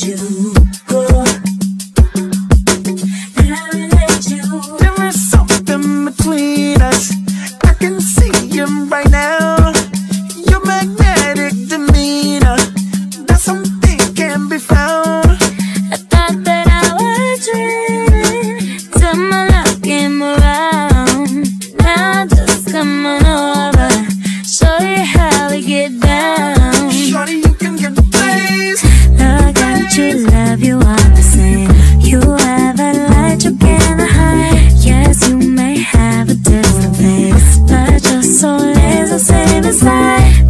There is something between us. I can see right. side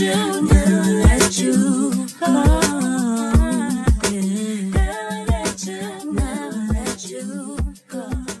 never let you go. Never let you, never let you go.